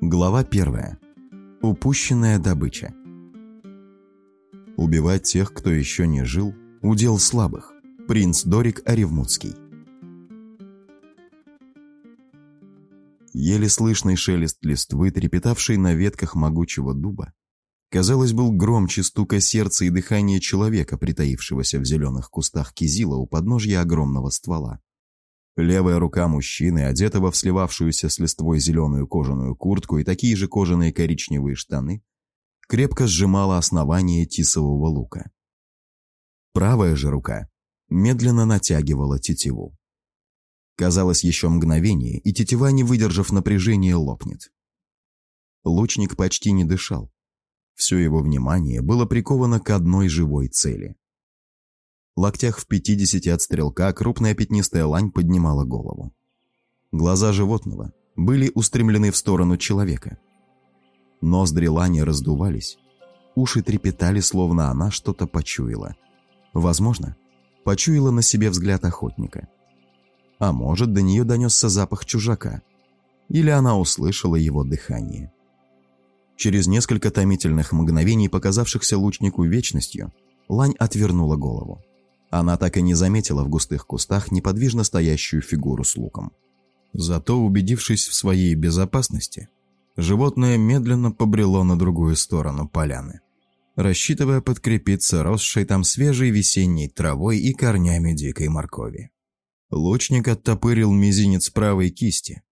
Глава первая. Упущенная добыча. Убивать тех, кто еще не жил, удел слабых. Принц Дорик Оревмутский. Еле слышный шелест листвы, трепетавший на ветках могучего дуба, казалось, был громче стука сердца и дыхания человека, притаившегося в зеленых кустах кизила у подножья огромного ствола. Левая рука мужчины, одетого в сливавшуюся с листвой зеленую кожаную куртку и такие же кожаные коричневые штаны, крепко сжимала основание тисового лука. Правая же рука медленно натягивала тетиву. Казалось, еще мгновение, и тетива, не выдержав напряжения, лопнет. Лучник почти не дышал. Все его внимание было приковано к одной живой цели локтях в пятидесяти от стрелка крупная пятнистая лань поднимала голову. Глаза животного были устремлены в сторону человека. Ноздри лани раздувались, уши трепетали, словно она что-то почуяла. Возможно, почуяла на себе взгляд охотника. А может, до нее донесся запах чужака. Или она услышала его дыхание. Через несколько томительных мгновений, показавшихся лучнику вечностью, лань отвернула голову. Она так и не заметила в густых кустах неподвижно стоящую фигуру с луком. Зато, убедившись в своей безопасности, животное медленно побрело на другую сторону поляны, рассчитывая подкрепиться росшей там свежей весенней травой и корнями дикой моркови. Лучник оттопырил мизинец правой кисти,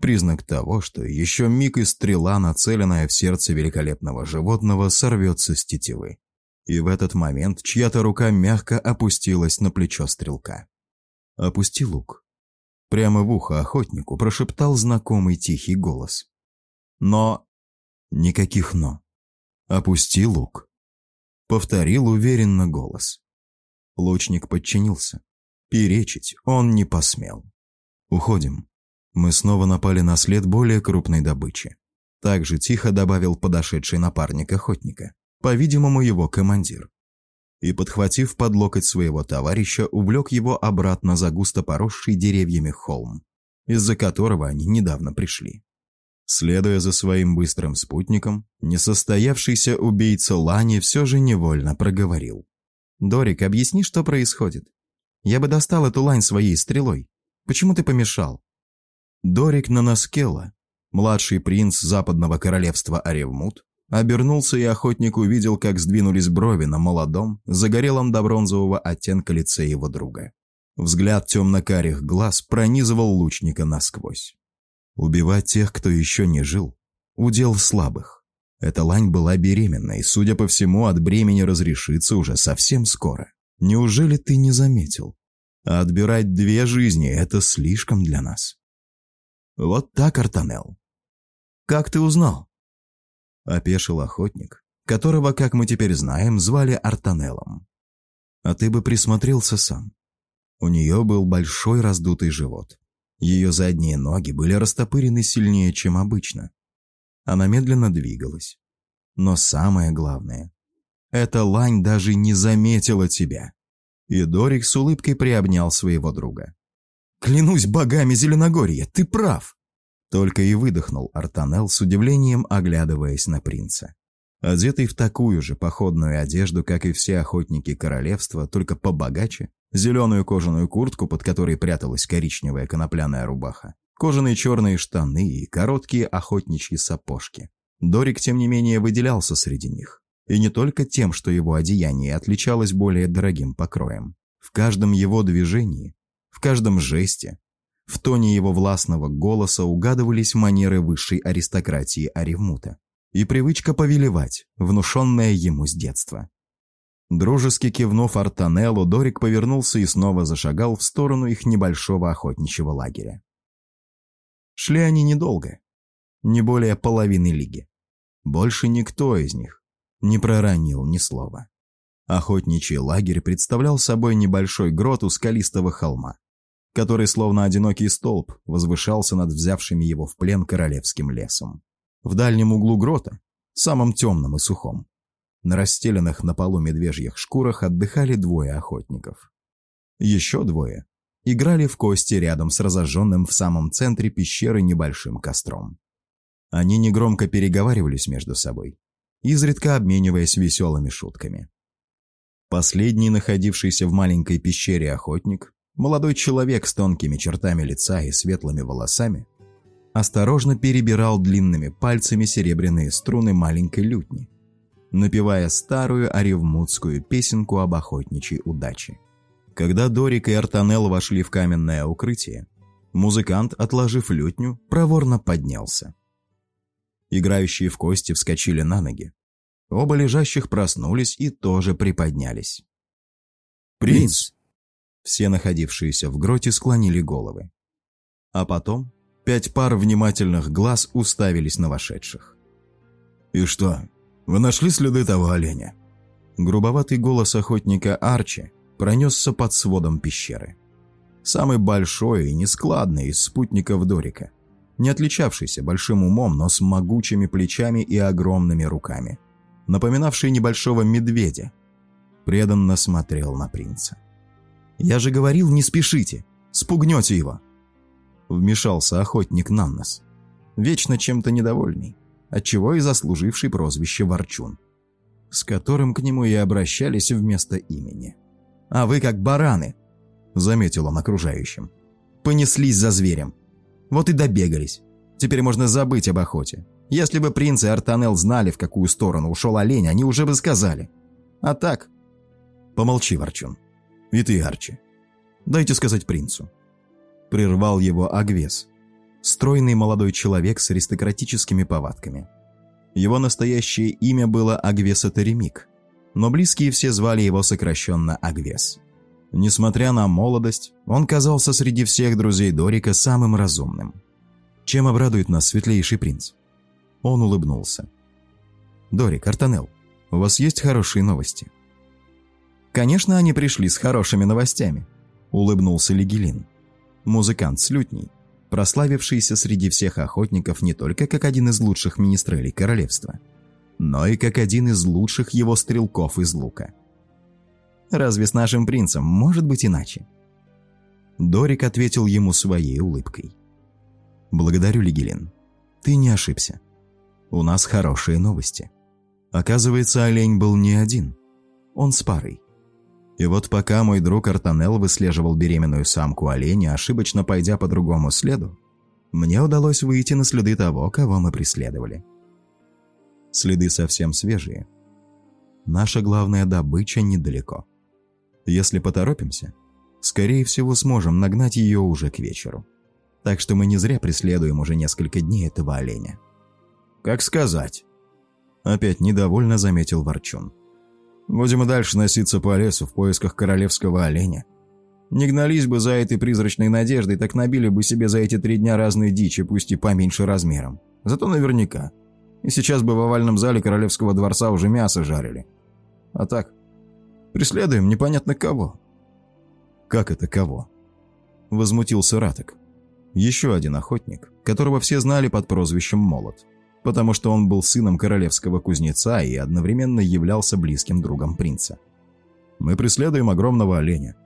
признак того, что еще миг и стрела, нацеленная в сердце великолепного животного, сорвется с тетивы. И в этот момент чья-то рука мягко опустилась на плечо стрелка. «Опусти лук». Прямо в ухо охотнику прошептал знакомый тихий голос. «Но...» «Никаких «но». «Опусти лук». Повторил уверенно голос. Лучник подчинился. Перечить он не посмел. «Уходим. Мы снова напали на след более крупной добычи». Также тихо добавил подошедший напарник охотника по-видимому, его командир. И, подхватив под локоть своего товарища, увлек его обратно за густо поросший деревьями холм, из-за которого они недавно пришли. Следуя за своим быстрым спутником, несостоявшийся убийца Лани все же невольно проговорил. «Дорик, объясни, что происходит. Я бы достал эту лань своей стрелой. Почему ты помешал?» Дорик Нанаскела, младший принц западного королевства Аревмут, Обернулся, и охотник увидел, как сдвинулись брови на молодом, загорелом до бронзового оттенка лице его друга. Взгляд темно-карих глаз пронизывал лучника насквозь. Убивать тех, кто еще не жил, удел слабых. Эта лань была беременна, и, судя по всему, от бремени разрешится уже совсем скоро. Неужели ты не заметил? А отбирать две жизни – это слишком для нас. Вот так, Артанел. Как ты узнал? Опешил охотник, которого, как мы теперь знаем, звали Артанелом. А ты бы присмотрелся сам. У нее был большой раздутый живот. Ее задние ноги были растопырены сильнее, чем обычно. Она медленно двигалась. Но самое главное, эта лань даже не заметила тебя. И Дорик с улыбкой приобнял своего друга. «Клянусь богами Зеленогорья, ты прав!» Только и выдохнул Артанел с удивлением, оглядываясь на принца. Одетый в такую же походную одежду, как и все охотники королевства, только побогаче, зеленую кожаную куртку, под которой пряталась коричневая конопляная рубаха, кожаные черные штаны и короткие охотничьи сапожки. Дорик, тем не менее, выделялся среди них. И не только тем, что его одеяние отличалось более дорогим покроем. В каждом его движении, в каждом жесте, в тоне его властного голоса угадывались манеры высшей аристократии Аревмута и привычка повелевать, внушенная ему с детства. Дружески кивнув Артанеллу, Дорик повернулся и снова зашагал в сторону их небольшого охотничьего лагеря. Шли они недолго, не более половины лиги. Больше никто из них не проронил ни слова. Охотничий лагерь представлял собой небольшой грот у скалистого холма, который, словно одинокий столб, возвышался над взявшими его в плен королевским лесом. В дальнем углу грота, самом темном и сухом, на расстеленных на полу медвежьих шкурах отдыхали двое охотников. Еще двое играли в кости рядом с разожженным в самом центре пещеры небольшим костром. Они негромко переговаривались между собой, изредка обмениваясь веселыми шутками. Последний, находившийся в маленькой пещере охотник, молодой человек с тонкими чертами лица и светлыми волосами, осторожно перебирал длинными пальцами серебряные струны маленькой лютни, напевая старую оревмутскую песенку об охотничьей удаче. Когда Дорик и Артанел вошли в каменное укрытие, музыкант, отложив лютню, проворно поднялся. Играющие в кости вскочили на ноги. Оба лежащих проснулись и тоже приподнялись. «Принц!» Все находившиеся в гроте склонили головы. А потом пять пар внимательных глаз уставились на вошедших. «И что, вы нашли следы того оленя?» Грубоватый голос охотника Арчи пронесся под сводом пещеры. Самый большой и нескладный из спутников Дорика, не отличавшийся большим умом, но с могучими плечами и огромными руками, напоминавший небольшого медведя, преданно смотрел на принца. «Я же говорил, не спешите, спугнете его!» Вмешался охотник Наннос, вечно чем-то недовольный, отчего и заслуживший прозвище Ворчун, с которым к нему и обращались вместо имени. «А вы как бараны!» – заметил он окружающим. «Понеслись за зверем. Вот и добегались. Теперь можно забыть об охоте. Если бы принц и Артанел знали, в какую сторону ушел олень, они уже бы сказали. А так...» «Помолчи, Ворчун. И Арчи. Дайте сказать принцу». Прервал его Агвес, стройный молодой человек с аристократическими повадками. Его настоящее имя было Агвеса Таремик, но близкие все звали его сокращенно Агвес. Несмотря на молодость, он казался среди всех друзей Дорика самым разумным. «Чем обрадует нас светлейший принц?» Он улыбнулся. «Дорик, Артанел, у вас есть хорошие новости?» «Конечно, они пришли с хорошими новостями», — улыбнулся Лигелин. Музыкант с лютней, прославившийся среди всех охотников не только как один из лучших министрелей королевства, но и как один из лучших его стрелков из лука. Разве с нашим принцем может быть иначе? Дорик ответил ему своей улыбкой. «Благодарю, Лигелин. Ты не ошибся. У нас хорошие новости. Оказывается, олень был не один. Он с парой. И вот пока мой друг Артанел выслеживал беременную самку оленя, ошибочно пойдя по другому следу, мне удалось выйти на следы того, кого мы преследовали. Следы совсем свежие. Наша главная добыча недалеко. Если поторопимся, скорее всего сможем нагнать ее уже к вечеру. Так что мы не зря преследуем уже несколько дней этого оленя. «Как сказать?» Опять недовольно заметил Ворчун. Будем и дальше носиться по лесу в поисках королевского оленя. Не гнались бы за этой призрачной надеждой, так набили бы себе за эти три дня разные дичи, пусть и поменьше размером. Зато наверняка. И сейчас бы в овальном зале королевского дворца уже мясо жарили. А так, преследуем непонятно кого. Как это кого? Возмутился Раток. Еще один охотник, которого все знали под прозвищем Молот потому что он был сыном королевского кузнеца и одновременно являлся близким другом принца. Мы преследуем огромного оленя.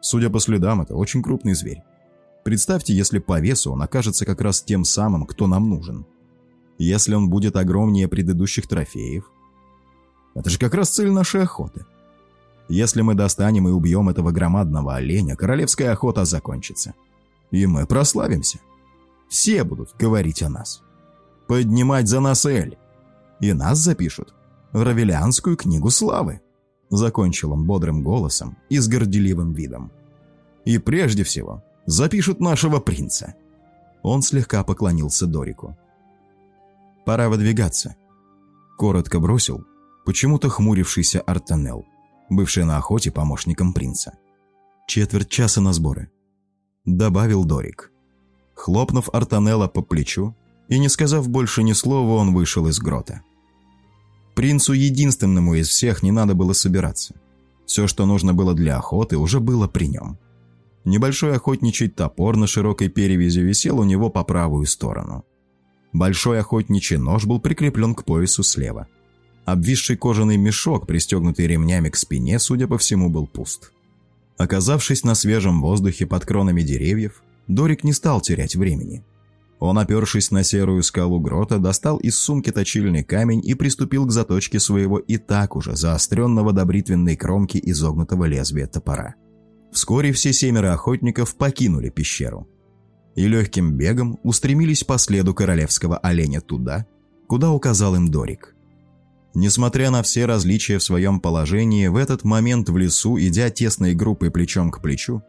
Судя по следам, это очень крупный зверь. Представьте, если по весу он окажется как раз тем самым, кто нам нужен. Если он будет огромнее предыдущих трофеев. Это же как раз цель нашей охоты. Если мы достанем и убьем этого громадного оленя, королевская охота закончится. И мы прославимся. Все будут говорить о нас поднимать за нас Эль. И нас запишут в Равелианскую книгу славы. Закончил он бодрым голосом и с горделивым видом. И прежде всего запишут нашего принца. Он слегка поклонился Дорику. «Пора выдвигаться», — коротко бросил почему-то хмурившийся Артанел, бывший на охоте помощником принца. «Четверть часа на сборы», — добавил Дорик. Хлопнув Артанела по плечу, и не сказав больше ни слова, он вышел из грота. Принцу единственному из всех не надо было собираться. Все, что нужно было для охоты, уже было при нем. Небольшой охотничий топор на широкой перевязи висел у него по правую сторону. Большой охотничий нож был прикреплен к поясу слева. Обвисший кожаный мешок, пристегнутый ремнями к спине, судя по всему, был пуст. Оказавшись на свежем воздухе под кронами деревьев, Дорик не стал терять времени – Он, опершись на серую скалу грота, достал из сумки точильный камень и приступил к заточке своего и так уже заостренного до бритвенной кромки изогнутого лезвия топора. Вскоре все семеро охотников покинули пещеру и легким бегом устремились по следу королевского оленя туда, куда указал им Дорик. Несмотря на все различия в своем положении, в этот момент в лесу, идя тесной группой плечом к плечу,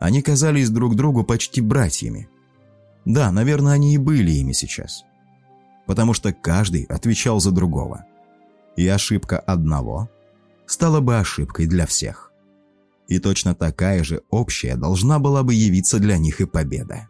они казались друг другу почти братьями – да, наверное, они и были ими сейчас. Потому что каждый отвечал за другого. И ошибка одного стала бы ошибкой для всех. И точно такая же общая должна была бы явиться для них и победа.